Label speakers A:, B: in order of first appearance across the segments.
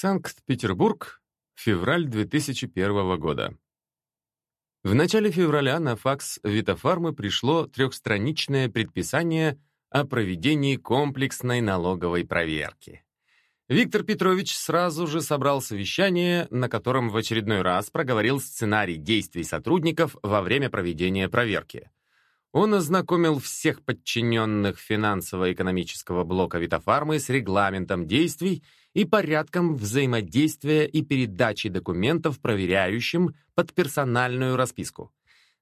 A: Санкт-Петербург, февраль 2001 года. В начале февраля на факс Витофармы пришло трехстраничное предписание о проведении комплексной налоговой проверки. Виктор Петрович сразу же собрал совещание, на котором в очередной раз проговорил сценарий действий сотрудников во время проведения проверки. Он ознакомил всех подчиненных финансово-экономического блока Витофармы с регламентом действий и порядком взаимодействия и передачи документов проверяющим под персональную расписку.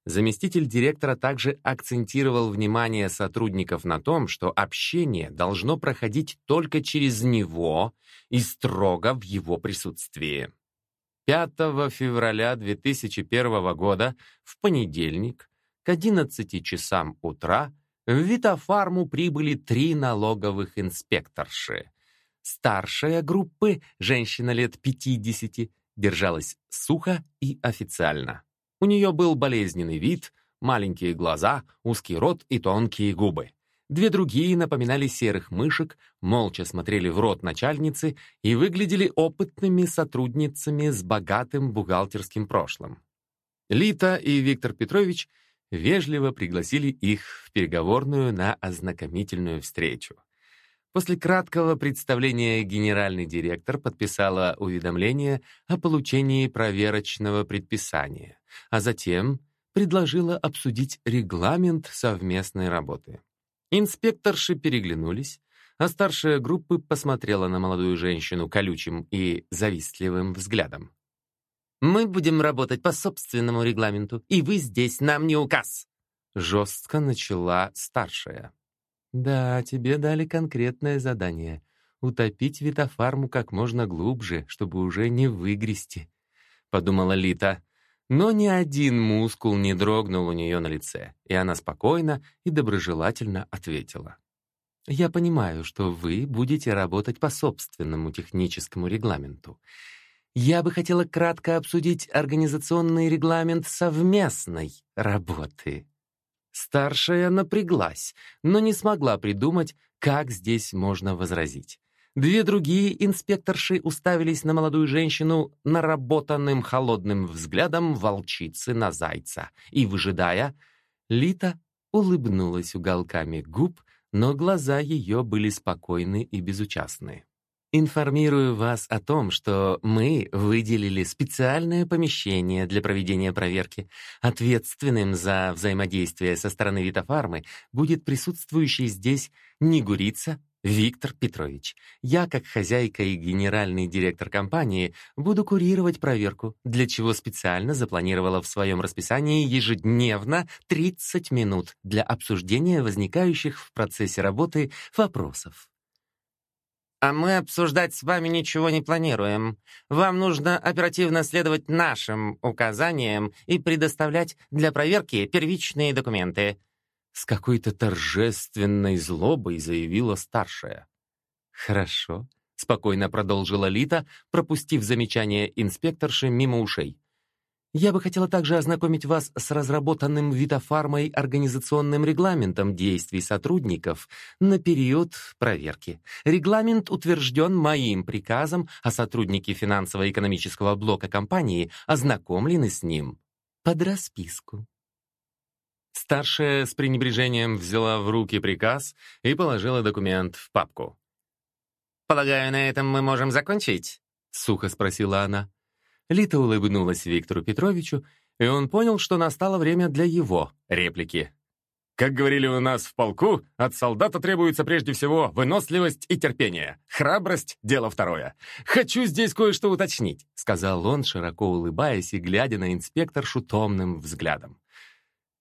A: Заместитель директора также акцентировал внимание сотрудников на том, что общение должно проходить только через него и строго в его присутствии. 5 февраля 2001 года, в понедельник, к 11 часам утра, в Витофарму прибыли три налоговых инспекторши. Старшая группы, женщина лет 50, держалась сухо и официально. У нее был болезненный вид, маленькие глаза, узкий рот и тонкие губы. Две другие напоминали серых мышек, молча смотрели в рот начальницы и выглядели опытными сотрудницами с богатым бухгалтерским прошлым. Лита и Виктор Петрович вежливо пригласили их в переговорную на ознакомительную встречу. После краткого представления генеральный директор подписала уведомление о получении проверочного предписания а затем предложила обсудить регламент совместной работы. Инспекторши переглянулись, а старшая группа посмотрела на молодую женщину колючим и завистливым взглядом. «Мы будем работать по собственному регламенту, и вы здесь нам не указ!» Жестко начала старшая. «Да, тебе дали конкретное задание — утопить Витофарму как можно глубже, чтобы уже не выгрести», — подумала Лита. Но ни один мускул не дрогнул у нее на лице, и она спокойно и доброжелательно ответила. «Я понимаю, что вы будете работать по собственному техническому регламенту. Я бы хотела кратко обсудить организационный регламент совместной работы». Старшая напряглась, но не смогла придумать, как здесь можно возразить. Две другие инспекторши уставились на молодую женщину наработанным холодным взглядом волчицы на зайца. И, выжидая, Лита улыбнулась уголками губ, но глаза ее были спокойны и безучастны. Информирую вас о том, что мы выделили специальное помещение для проведения проверки. Ответственным за взаимодействие со стороны Витофармы будет присутствующий здесь Нигурица Виктор Петрович, я, как хозяйка и генеральный директор компании, буду курировать проверку, для чего специально запланировала в своем расписании ежедневно 30 минут для обсуждения возникающих в процессе работы вопросов. «А мы обсуждать с вами ничего не планируем. Вам нужно оперативно следовать нашим указаниям и предоставлять для проверки первичные документы», с какой-то торжественной злобой заявила старшая. «Хорошо», — спокойно продолжила Лита, пропустив замечание инспекторши мимо ушей. «Я бы хотела также ознакомить вас с разработанным Витофармой организационным регламентом действий сотрудников на период проверки. Регламент утвержден моим приказом, а сотрудники финансово-экономического блока компании ознакомлены с ним под расписку». Старшая с пренебрежением взяла в руки приказ и положила документ в папку. «Полагаю, на этом мы можем закончить?» — сухо спросила она. Лита улыбнулась Виктору Петровичу, и он понял, что настало время для его реплики. «Как говорили у нас в полку, от солдата требуется прежде всего выносливость и терпение. Храбрость — дело второе. Хочу здесь кое-что уточнить», — сказал он, широко улыбаясь и глядя на инспекторшу томным взглядом.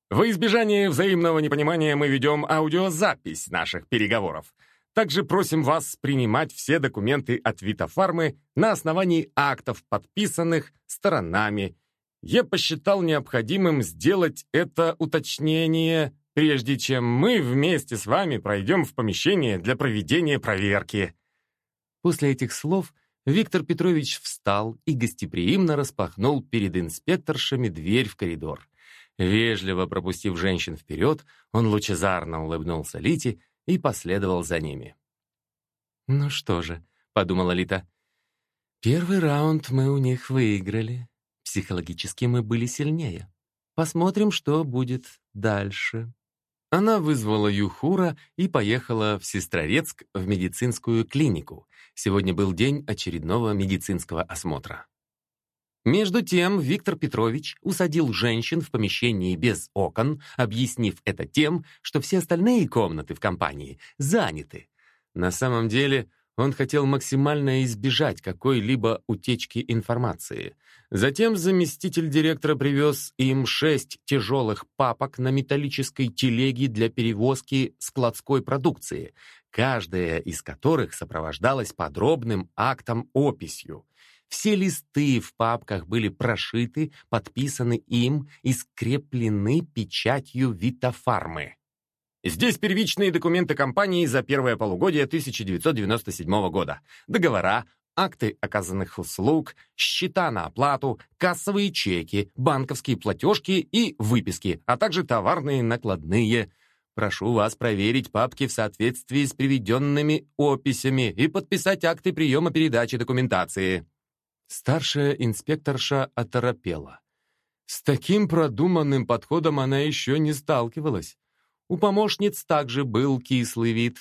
A: Во избежание взаимного непонимания мы ведем аудиозапись наших переговоров. Также просим вас принимать все документы от Витофармы на основании актов, подписанных сторонами. Я посчитал необходимым сделать это уточнение, прежде чем мы вместе с вами пройдем в помещение для проведения проверки». После этих слов Виктор Петрович встал и гостеприимно распахнул перед инспекторшами дверь в коридор. Вежливо пропустив женщин вперед, он лучезарно улыбнулся Лите и последовал за ними. «Ну что же», — подумала Лита, — Первый раунд мы у них выиграли. Психологически мы были сильнее. Посмотрим, что будет дальше. Она вызвала Юхура и поехала в Сестрорецк в медицинскую клинику. Сегодня был день очередного медицинского осмотра. Между тем Виктор Петрович усадил женщин в помещении без окон, объяснив это тем, что все остальные комнаты в компании заняты. На самом деле он хотел максимально избежать какой-либо утечки информации. Затем заместитель директора привез им шесть тяжелых папок на металлической телеге для перевозки складской продукции, каждая из которых сопровождалась подробным актом-описью. Все листы в папках были прошиты, подписаны им и скреплены печатью Витофармы. Здесь первичные документы компании за первое полугодие 1997 года. Договора, акты оказанных услуг, счета на оплату, кассовые чеки, банковские платежки и выписки, а также товарные накладные. Прошу вас проверить папки в соответствии с приведенными описями и подписать акты приема передачи документации. Старшая инспекторша оторопела. С таким продуманным подходом она еще не сталкивалась. У помощниц также был кислый вид.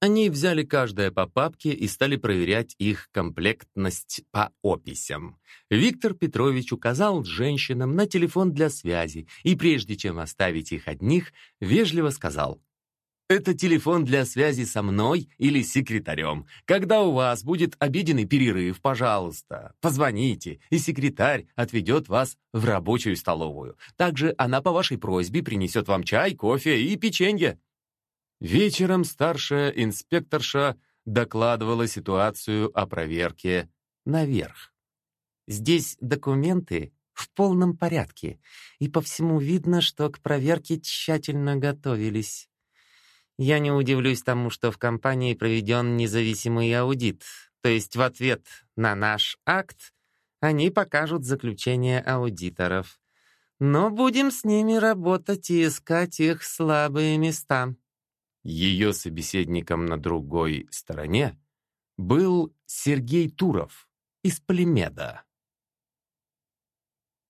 A: Они взяли каждое по папке и стали проверять их комплектность по описям. Виктор Петрович указал женщинам на телефон для связи и, прежде чем оставить их одних, вежливо сказал это телефон для связи со мной или секретарем. Когда у вас будет обеденный перерыв, пожалуйста, позвоните, и секретарь отведет вас в рабочую столовую. Также она по вашей просьбе принесет вам чай, кофе и печенье». Вечером старшая инспекторша докладывала ситуацию о проверке наверх. «Здесь документы в полном порядке, и по всему видно, что к проверке тщательно готовились. Я не удивлюсь тому, что в компании проведен независимый аудит, то есть в ответ на наш акт они покажут заключение аудиторов. Но будем с ними работать и искать их слабые места. Ее собеседником на другой стороне был Сергей Туров из Полимеда.